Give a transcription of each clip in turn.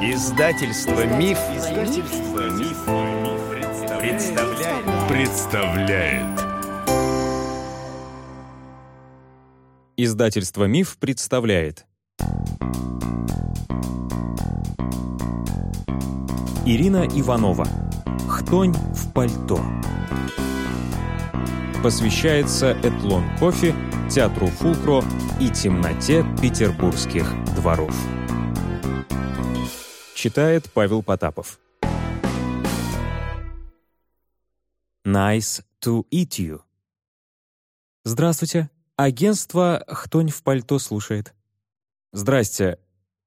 Издательство Миф, Издательство Миф, представляет. представляет. Издательство Миф представляет. Ирина Иванова. Хтонь в пальто. Посвящается Этлон кофе, театру Фулкро и темноте петербургских дворов. Читает Павел Потапов. Nice to eat you. Здравствуйте. Агентство «Хтонь в пальто» слушает. Здрасте.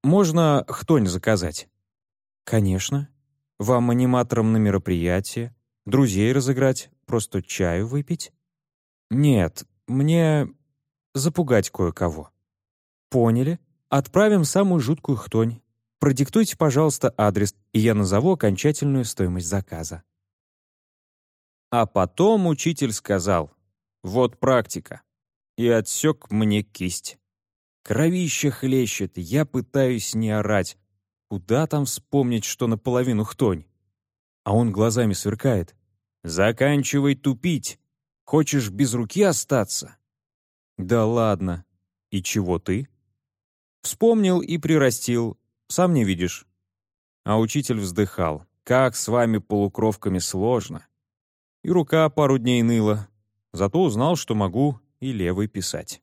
Можно «Хтонь» заказать? Конечно. Вам аниматором на мероприятие? Друзей разыграть? Просто чаю выпить? Нет, мне запугать кое-кого. Поняли? Отправим самую жуткую хтонь. Продиктуйте, пожалуйста, адрес, и я назову окончательную стоимость заказа. А потом учитель сказал, вот практика, и отсек мне кисть. Кровище хлещет, я пытаюсь не орать. Куда там вспомнить, что наполовину хтонь? А он глазами сверкает. «Заканчивай тупить! Хочешь без руки остаться?» «Да ладно! И чего ты?» Вспомнил и прирастил, сам не видишь». А учитель вздыхал. «Как с вами, полукровками, сложно». И рука пару дней ныла. Зато узнал, что могу и левой писать.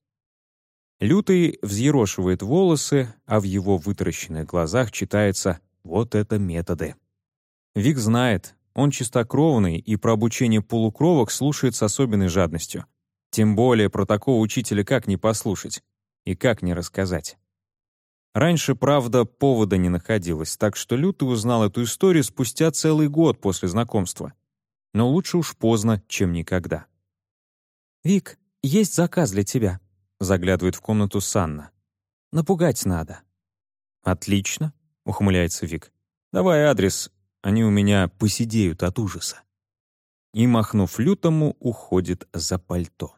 Лютый взъерошивает волосы, а в его вытаращенных глазах читается «Вот это методы». Вик знает, он чистокровный и про обучение полукровок слушает с особенной жадностью. Тем более про такого учителя как не послушать и как не рассказать. Раньше, правда, повода не находилось, так что Лютый узнал эту историю спустя целый год после знакомства. Но лучше уж поздно, чем никогда. «Вик, есть заказ для тебя», — заглядывает в комнату Санна. «Напугать надо». «Отлично», — ухмыляется Вик. «Давай адрес, они у меня посидеют от ужаса». И, махнув лютому, уходит за пальто.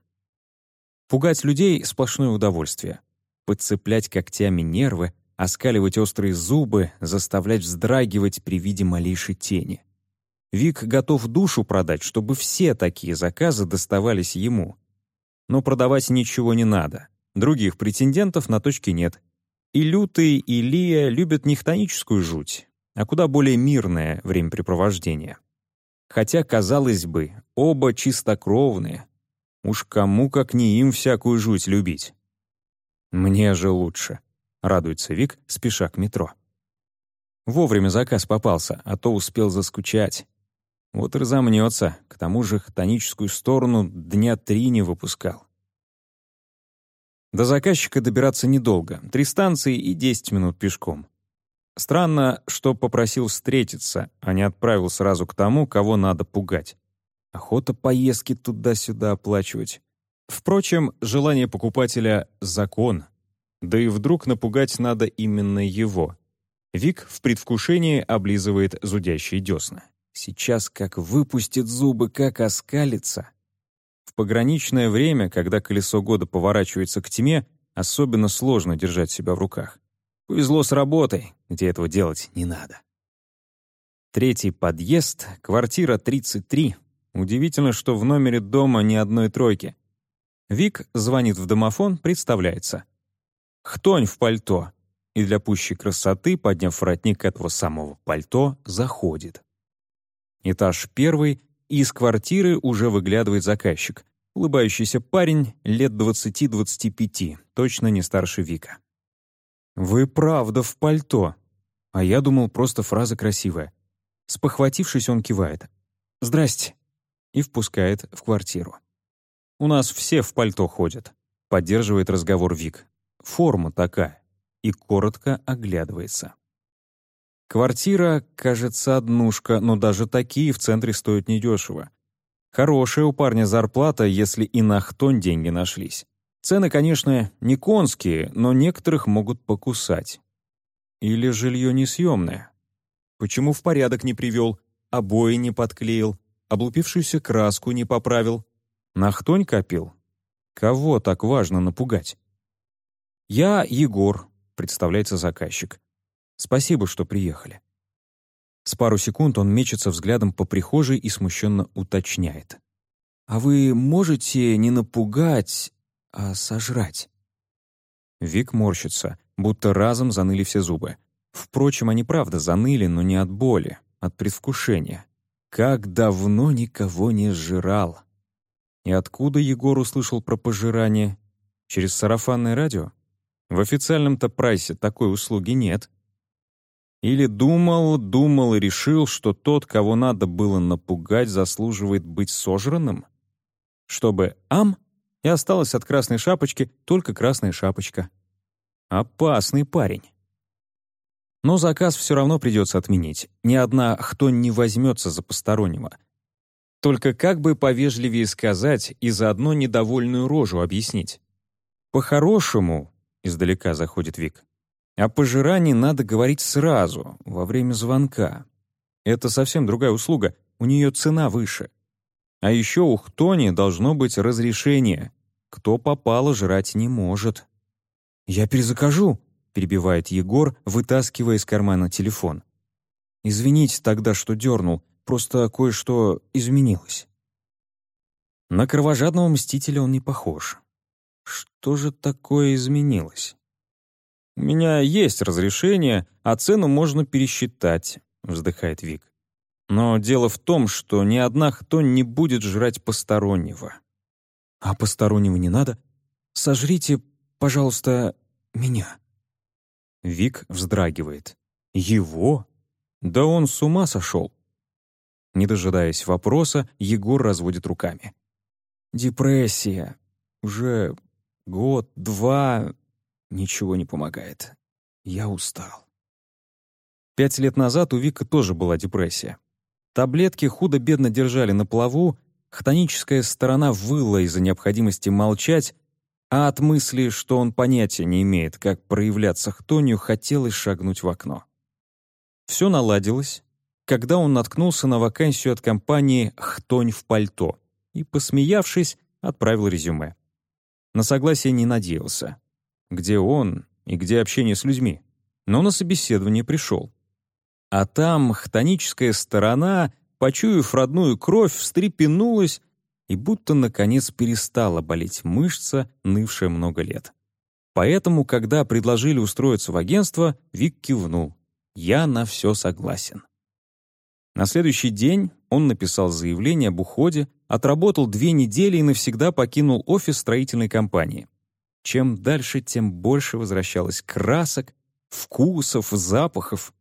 Пугать людей — сплошное удовольствие подцеплять когтями нервы, оскаливать острые зубы, заставлять вздрагивать при виде малейшей тени. Вик готов душу продать, чтобы все такие заказы доставались ему. Но продавать ничего не надо. Других претендентов на точке нет. И Лютый, и Лия любят не хтоническую жуть, а куда более мирное времяпрепровождение. Хотя, казалось бы, оба чистокровные. Уж кому как не им всякую жуть любить. «Мне же лучше», — радуется Вик, спеша к метро. Вовремя заказ попался, а то успел заскучать. Вот разомнется, к тому же хтоническую сторону дня три не выпускал. До заказчика добираться недолго, три станции и десять минут пешком. Странно, что попросил встретиться, а не отправил сразу к тому, кого надо пугать. Охота поездки туда-сюда оплачивать. Впрочем, желание покупателя — закон. Да и вдруг напугать надо именно его. Вик в предвкушении облизывает зудящие десна. Сейчас как выпустит зубы, как оскалится. В пограничное время, когда колесо года поворачивается к тьме, особенно сложно держать себя в руках. Повезло с работой, где этого делать не надо. Третий подъезд, квартира 33. Удивительно, что в номере дома ни одной тройки. Вик звонит в домофон, представляется. «Хтонь в пальто!» И для пущей красоты, подняв воротник этого самого пальто, заходит. Этаж первый, и из квартиры уже выглядывает заказчик. Улыбающийся парень лет 20-25, точно не старше Вика. «Вы правда в пальто!» А я думал, просто фраза красивая. Спохватившись, он кивает. «Здрасте!» и впускает в квартиру. «У нас все в пальто ходят», — поддерживает разговор Вик. «Форма такая». И коротко оглядывается. Квартира, кажется, однушка, но даже такие в центре стоят недешево. Хорошая у парня зарплата, если и на хтонь деньги нашлись. Цены, конечно, не конские, но некоторых могут покусать. Или жилье несъемное. Почему в порядок не привел, обои не подклеил, облупившуюся краску не поправил, Нахтонь копил? Кого так важно напугать? «Я Егор», — представляется заказчик. Спасибо, что приехали». С пару секунд он мечется взглядом по прихожей и смущенно уточняет. «А вы можете не напугать, а сожрать?» Вик морщится, будто разом заныли все зубы. Впрочем, они правда заныли, но не от боли, от предвкушения. Как давно никого не сжирал. И откуда Егор услышал про пожирание? Через сарафанное радио? В официальном-то прайсе такой услуги нет. Или думал, думал и решил, что тот, кого надо было напугать, заслуживает быть сожранным? Чтобы «ам» и осталась от красной шапочки только красная шапочка. Опасный парень. Но заказ все равно придется отменить. Ни одна кто не возьмется за постороннего. Только как бы повежливее сказать и заодно недовольную рожу объяснить. По-хорошему, издалека заходит Вик, о пожирании надо говорить сразу, во время звонка. Это совсем другая услуга, у нее цена выше. А еще у Хтони должно быть разрешение. Кто попало, жрать не может. «Я перезакажу», — перебивает Егор, вытаскивая из кармана телефон. «Извините тогда, что дернул, просто кое-что изменилось». На кровожадного мстителя он не похож. Что же такое изменилось? «У меня есть разрешение, а цену можно пересчитать», — вздыхает Вик. «Но дело в том, что ни одна кто не будет жрать постороннего». «А постороннего не надо? Сожрите, пожалуйста, меня». Вик вздрагивает. «Его? Да он с ума сошел!» Не дожидаясь вопроса, Егор разводит руками. «Депрессия. Уже год, два, Ничего не помогает. Я устал. Пять лет назад у Вика тоже была депрессия. Таблетки худо-бедно держали на плаву, хтоническая сторона выла из-за необходимости молчать, а от мысли, что он понятия не имеет, как проявляться хтонью, хотелось шагнуть в окно. Все наладилось, когда он наткнулся на вакансию от компании «Хтонь в пальто» и, посмеявшись, отправил резюме. На согласие не надеялся где он и где общение с людьми, но на собеседование пришел. А там хтоническая сторона, почуяв родную кровь, встрепенулась и будто, наконец, перестала болеть мышца, нывшая много лет. Поэтому, когда предложили устроиться в агентство, Вик кивнул. «Я на все согласен». На следующий день он написал заявление об уходе, отработал две недели и навсегда покинул офис строительной компании. Чем дальше, тем больше возвращалось красок, вкусов, запахов.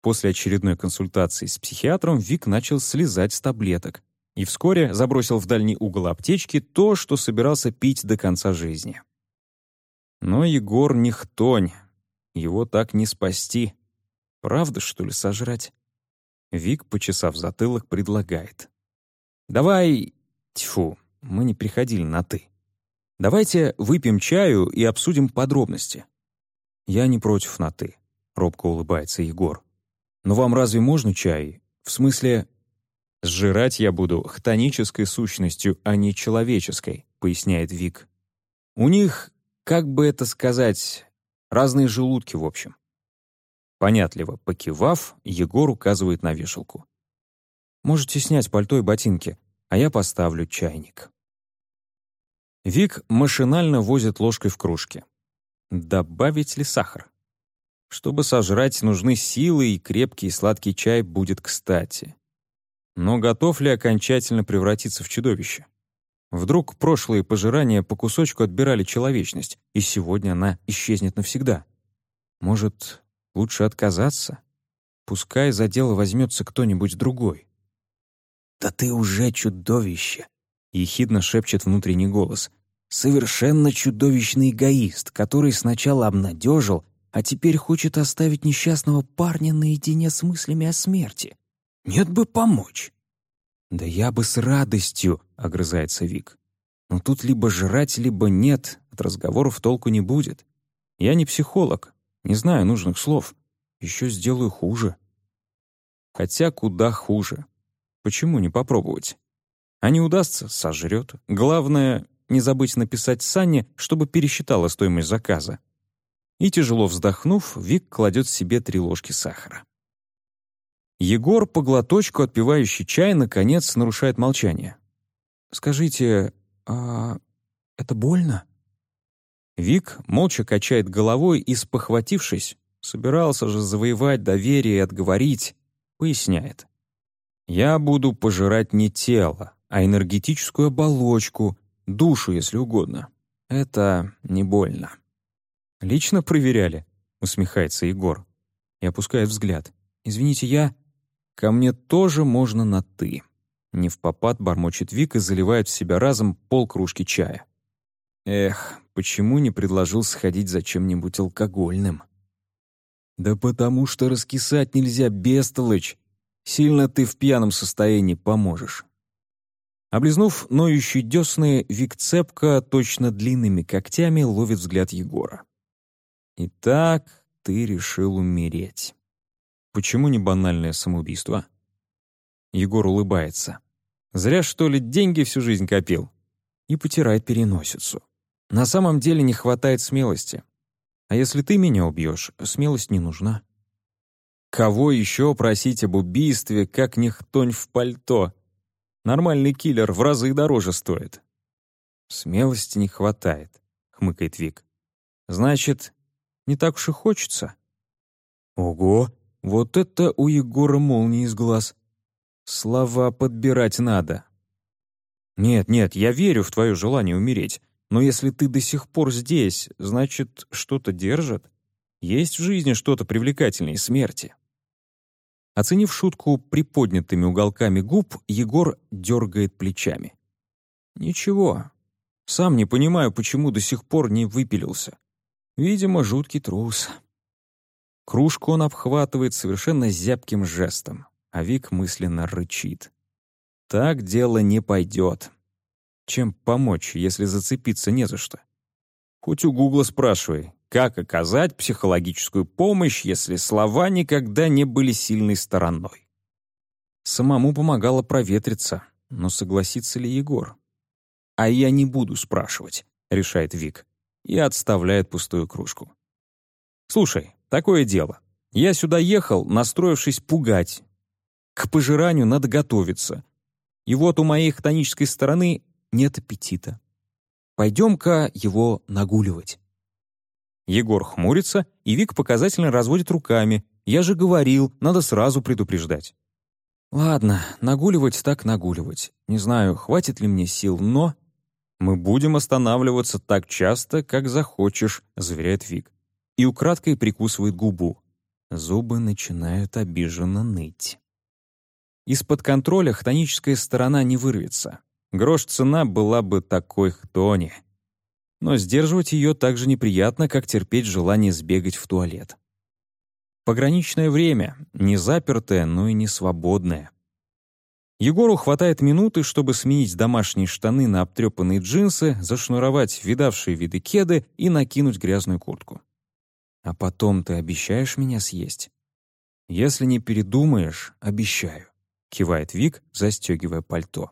После очередной консультации с психиатром Вик начал слезать с таблеток и вскоре забросил в дальний угол аптечки то, что собирался пить до конца жизни. Но Егор не хтонь, его так не спасти. Правда, что ли, сожрать? Вик, почесав затылок, предлагает. «Давай...» Тьфу, мы не приходили на «ты». Давайте выпьем чаю и обсудим подробности». «Я не против на «ты», — робко улыбается Егор. «Но вам разве можно чай? В смысле...» «Сжирать я буду хтонической сущностью, а не человеческой», — поясняет Вик. «У них, как бы это сказать, разные желудки, в общем». Понятливо покивав, Егор указывает на вешалку. «Можете снять пальто и ботинки, а я поставлю чайник». Вик машинально возит ложкой в кружке. Добавить ли сахар? Чтобы сожрать, нужны силы, и крепкий и сладкий чай будет кстати. Но готов ли окончательно превратиться в чудовище? Вдруг прошлые пожирания по кусочку отбирали человечность, и сегодня она исчезнет навсегда? Может, лучше отказаться? Пускай за дело возьмется кто-нибудь другой. «Да ты уже чудовище!» — ехидно шепчет внутренний голос. «Совершенно чудовищный эгоист, который сначала обнадежил, а теперь хочет оставить несчастного парня наедине с мыслями о смерти. Нет бы помочь». «Да я бы с радостью», — огрызается Вик. «Но тут либо жрать, либо нет, от разговоров толку не будет. Я не психолог, не знаю нужных слов. Еще сделаю хуже». Хотя куда хуже. Почему не попробовать? А не удастся — сожрет. Главное — не забыть написать Санне, чтобы пересчитала стоимость заказа. И, тяжело вздохнув, Вик кладет себе три ложки сахара. Егор, по глоточку отпивающий чай, наконец нарушает молчание. «Скажите, а это больно?» Вик молча качает головой и, спохватившись, собирался же завоевать доверие и отговорить, поясняет. «Я буду пожирать не тело, а энергетическую оболочку, душу, если угодно. Это не больно». «Лично проверяли?» — усмехается Егор. И опускает взгляд. «Извините, я...» «Ко мне тоже можно на «ты». Не в попад бормочет Вик и заливает в себя разом полкружки чая. Эх, почему не предложил сходить за чем-нибудь алкогольным? Да потому что раскисать нельзя, бестолочь. Сильно ты в пьяном состоянии поможешь. Облизнув ноющие десны, Вик цепко, точно длинными когтями, ловит взгляд Егора. «Итак, ты решил умереть. Почему не банальное самоубийство?» Егор улыбается. «Зря, что ли, деньги всю жизнь копил?» И потирает переносицу. «На самом деле не хватает смелости. А если ты меня убьешь, смелость не нужна». Кого еще просить об убийстве, как не хтонь в пальто? Нормальный киллер в разы дороже стоит. «Смелости не хватает», — хмыкает Вик. «Значит, не так уж и хочется». «Ого, вот это у Егора молния из глаз. Слова подбирать надо. Нет, нет, я верю в твое желание умереть, но если ты до сих пор здесь, значит, что-то держит. Есть в жизни что-то привлекательнее смерти. Оценив шутку приподнятыми уголками губ, Егор дергает плечами. «Ничего. Сам не понимаю, почему до сих пор не выпилился. Видимо, жуткий трус». Кружку он обхватывает совершенно зябким жестом а Вик мысленно рычит. Так дело не пойдет. Чем помочь, если зацепиться не за что? Хоть у Гугла спрашивай, как оказать психологическую помощь, если слова никогда не были сильной стороной. Самому помогало проветриться, но согласится ли Егор? «А я не буду спрашивать», — решает Вик и отставляет пустую кружку. «Слушай, такое дело. Я сюда ехал, настроившись пугать, к пожиранию надо готовиться. И вот у моей хтонической стороны нет аппетита. Пойдем-ка его нагуливать. Егор хмурится, и Вик показательно разводит руками. Я же говорил, надо сразу предупреждать. Ладно, нагуливать так нагуливать. Не знаю, хватит ли мне сил, но... Мы будем останавливаться так часто, как захочешь, заверяет Вик. И украдкой прикусывает губу. Зубы начинают обиженно ныть. Из-под контроля хтоническая сторона не вырвется. Грош цена была бы такой хтони. Но сдерживать ее так же неприятно, как терпеть желание сбегать в туалет. Пограничное время, не запертое, но и не свободное. Егору хватает минуты, чтобы сменить домашние штаны на обтрепанные джинсы, зашнуровать видавшие виды кеды и накинуть грязную куртку. «А потом ты обещаешь меня съесть?» «Если не передумаешь, обещаю» кивает Вик, застегивая пальто.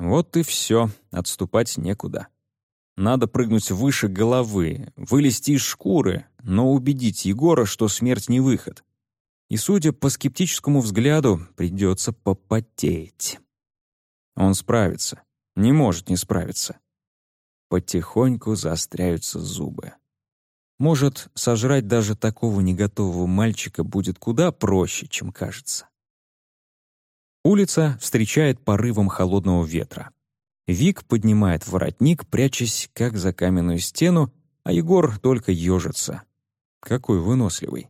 Вот и все, отступать некуда. Надо прыгнуть выше головы, вылезти из шкуры, но убедить Егора, что смерть не выход. И, судя по скептическому взгляду, придется попотеть. Он справится, не может не справиться. Потихоньку заостряются зубы. Может, сожрать даже такого неготового мальчика будет куда проще, чем кажется. Улица встречает порывом холодного ветра. Вик поднимает воротник, прячась как за каменную стену, а Егор только ежится. Какой выносливый.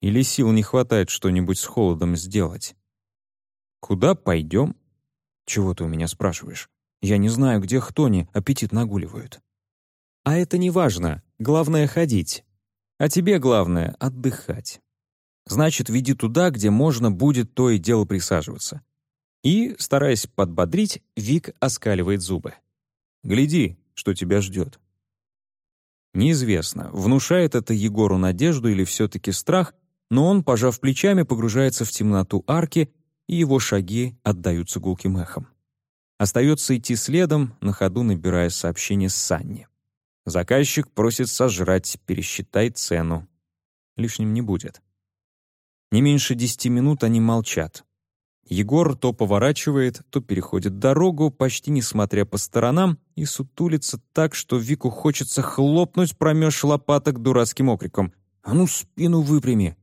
Или сил не хватает что-нибудь с холодом сделать? «Куда пойдем?» «Чего ты у меня спрашиваешь? Я не знаю, где хтони аппетит нагуливают». «А это не важно. Главное — ходить. А тебе главное — отдыхать. Значит, веди туда, где можно будет то и дело присаживаться. И, стараясь подбодрить, Вик оскаливает зубы. «Гляди, что тебя ждет». Неизвестно, внушает это Егору надежду или все-таки страх, но он, пожав плечами, погружается в темноту арки, и его шаги отдаются гулким эхом. Остается идти следом, на ходу набирая сообщение с Санни. Заказчик просит сожрать, пересчитай цену. Лишним не будет. Не меньше десяти минут они молчат. Егор то поворачивает, то переходит дорогу, почти не смотря по сторонам, и сутулится так, что Вику хочется хлопнуть промеж лопаток дурацким окриком. «А ну, спину выпрями!»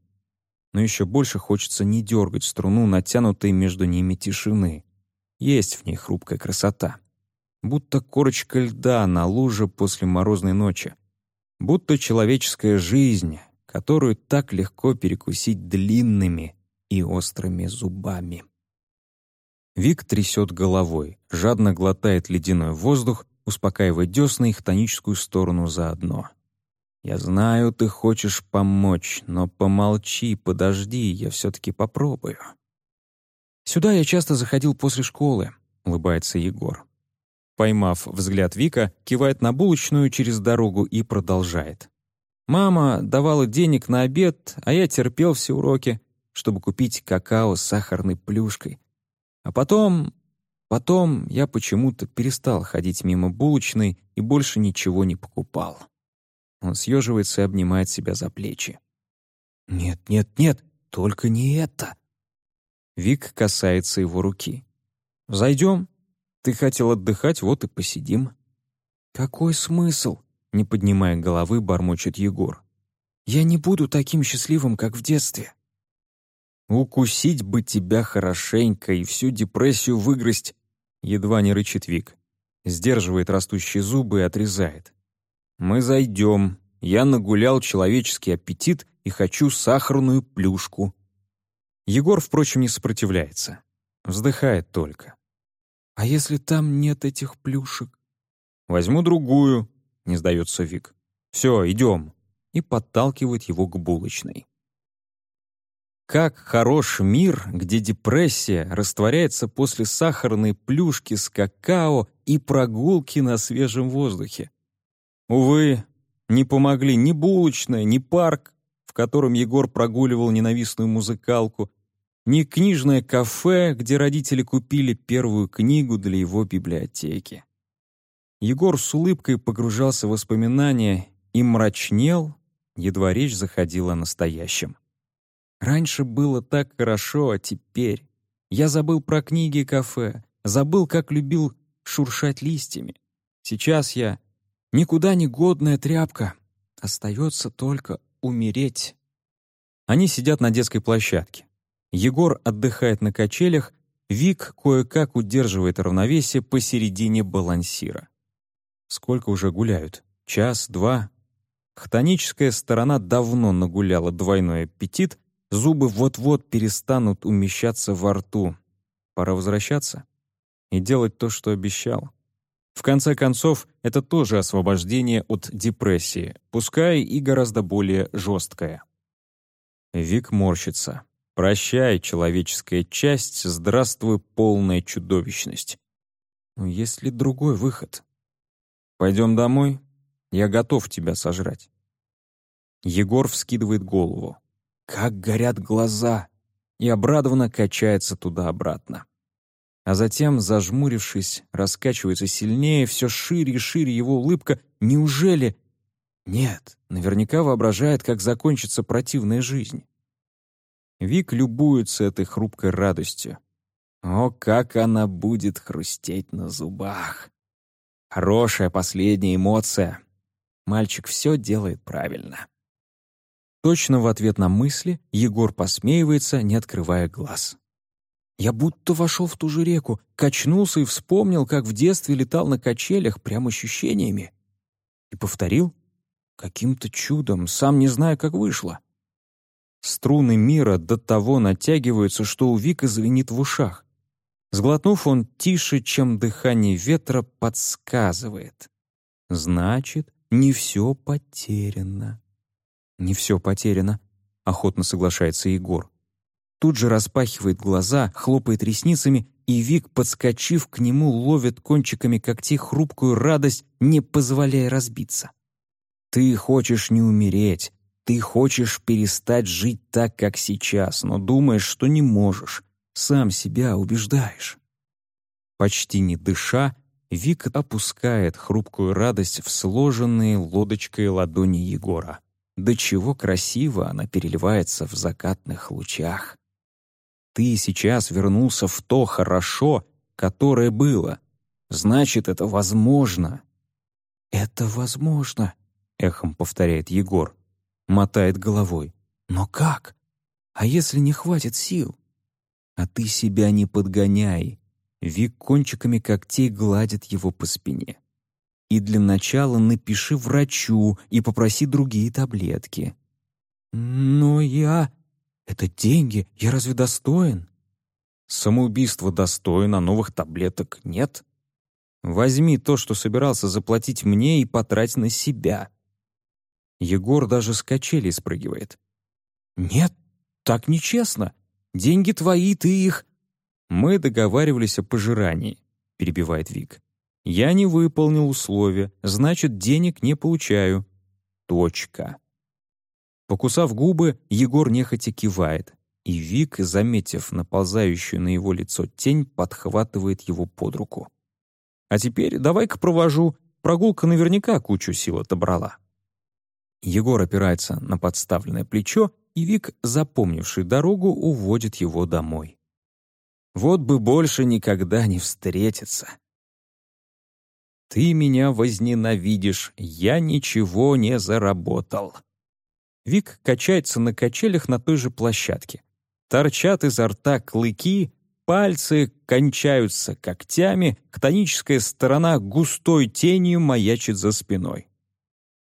Но еще больше хочется не дергать струну, натянутой между ними тишины. Есть в ней хрупкая красота. Будто корочка льда на луже после морозной ночи. Будто человеческая жизнь, которую так легко перекусить длинными и острыми зубами. Вик трясет головой, жадно глотает ледяной воздух, успокаивая десны и хтоническую сторону заодно. «Я знаю, ты хочешь помочь, но помолчи, подожди, я все-таки попробую». «Сюда я часто заходил после школы», — улыбается Егор. Поймав взгляд Вика, кивает на булочную через дорогу и продолжает. «Мама давала денег на обед, а я терпел все уроки, чтобы купить какао с сахарной плюшкой. А потом... Потом я почему-то перестал ходить мимо булочной и больше ничего не покупал. Он съеживается и обнимает себя за плечи. «Нет, нет, нет, только не это!» Вик касается его руки. «Зайдем? Ты хотел отдыхать, вот и посидим». «Какой смысл?» — не поднимая головы, бормочет Егор. «Я не буду таким счастливым, как в детстве». «Укусить бы тебя хорошенько и всю депрессию выгрызть!» Едва не рычит Вик. Сдерживает растущие зубы и отрезает. «Мы зайдем. Я нагулял человеческий аппетит и хочу сахарную плюшку». Егор, впрочем, не сопротивляется. Вздыхает только. «А если там нет этих плюшек?» «Возьму другую», — не сдается Вик. «Все, идем», и подталкивает его к булочной. Как хорош мир, где депрессия растворяется после сахарной плюшки с какао и прогулки на свежем воздухе. Увы, не помогли ни булочная, ни парк, в котором Егор прогуливал ненавистную музыкалку, ни книжное кафе, где родители купили первую книгу для его библиотеки. Егор с улыбкой погружался в воспоминания и мрачнел, едва речь заходила о настоящем. Раньше было так хорошо, а теперь... Я забыл про книги и кафе, забыл, как любил шуршать листьями. Сейчас я никуда не годная тряпка. Остается только умереть. Они сидят на детской площадке. Егор отдыхает на качелях, Вик кое-как удерживает равновесие посередине балансира. Сколько уже гуляют? Час, два? Хтоническая сторона давно нагуляла двойной аппетит, Зубы вот-вот перестанут умещаться во рту. Пора возвращаться и делать то, что обещал. В конце концов, это тоже освобождение от депрессии, пускай и гораздо более жесткое. Вик морщится. «Прощай, человеческая часть, здравствуй, полная чудовищность». Но есть ли другой выход? «Пойдем домой? Я готов тебя сожрать». Егор вскидывает голову. Как горят глаза! И обрадованно качается туда-обратно. А затем, зажмурившись, раскачивается сильнее, все шире и шире его улыбка. Неужели... Нет, наверняка воображает, как закончится противная жизнь. Вик любуется этой хрупкой радостью. О, как она будет хрустеть на зубах! Хорошая последняя эмоция. Мальчик все делает правильно. Точно в ответ на мысли Егор посмеивается, не открывая глаз. Я будто вошел в ту же реку, качнулся и вспомнил, как в детстве летал на качелях прям ощущениями. И повторил каким-то чудом, сам не зная, как вышло. Струны мира до того натягиваются, что у Вика звенит в ушах. Сглотнув, он тише, чем дыхание ветра, подсказывает. Значит, не все потеряно. «Не все потеряно», — охотно соглашается Егор. Тут же распахивает глаза, хлопает ресницами, и Вик, подскочив к нему, ловит кончиками когтей хрупкую радость, не позволяя разбиться. «Ты хочешь не умереть, ты хочешь перестать жить так, как сейчас, но думаешь, что не можешь, сам себя убеждаешь». Почти не дыша, Вик опускает хрупкую радость в сложенные лодочкой ладони Егора. До чего красиво она переливается в закатных лучах. Ты сейчас вернулся в то хорошо, которое было. Значит, это возможно. «Это возможно», — эхом повторяет Егор. Мотает головой. «Но как? А если не хватит сил?» «А ты себя не подгоняй». Вик кончиками когтей гладит его по спине. «И для начала напиши врачу и попроси другие таблетки». «Но я...» «Это деньги, я разве достоин?» «Самоубийство достоин, а новых таблеток нет?» «Возьми то, что собирался заплатить мне, и потрать на себя». Егор даже с качелей спрыгивает. «Нет, так нечестно. Деньги твои, ты их...» «Мы договаривались о пожирании», — перебивает Вик. «Я не выполнил условия, значит, денег не получаю. Точка». Покусав губы, Егор нехотя кивает, и Вик, заметив наползающую на его лицо тень, подхватывает его под руку. «А теперь давай-ка провожу. Прогулка наверняка кучу сил отобрала». Егор опирается на подставленное плечо, и Вик, запомнивший дорогу, уводит его домой. Вот бы больше никогда не встретиться. «Ты меня возненавидишь, я ничего не заработал», Вик качается на качелях на той же площадке. Торчат изо рта клыки, пальцы кончаются когтями, хтоническая сторона густой тенью маячит за спиной.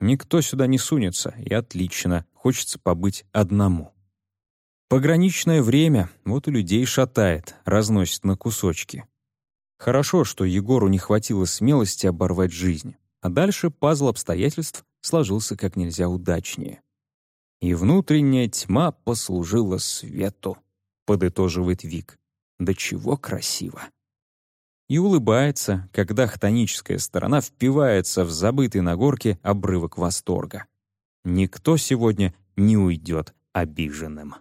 Никто сюда не сунется, и отлично, хочется побыть одному. Пограничное время, вот у людей шатает, разносит на кусочки. Хорошо, что Егору не хватило смелости оборвать жизнь, а дальше пазл обстоятельств сложился как нельзя удачнее и внутренняя тьма послужила свету», — подытоживает Вик. «Да чего красиво!» И улыбается, когда хтоническая сторона впивается в забытый на горке обрывок восторга. Никто сегодня не уйдет обиженным.